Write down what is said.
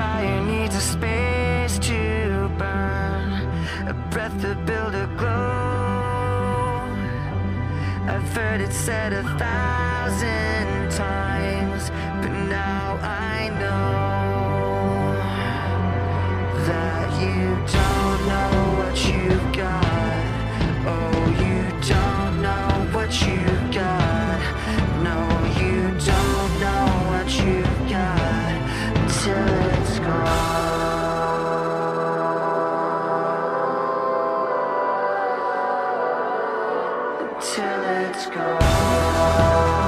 fire needs a space to burn, a breath to build a glow. I've heard it said a thousand times, but now I Till it's gone.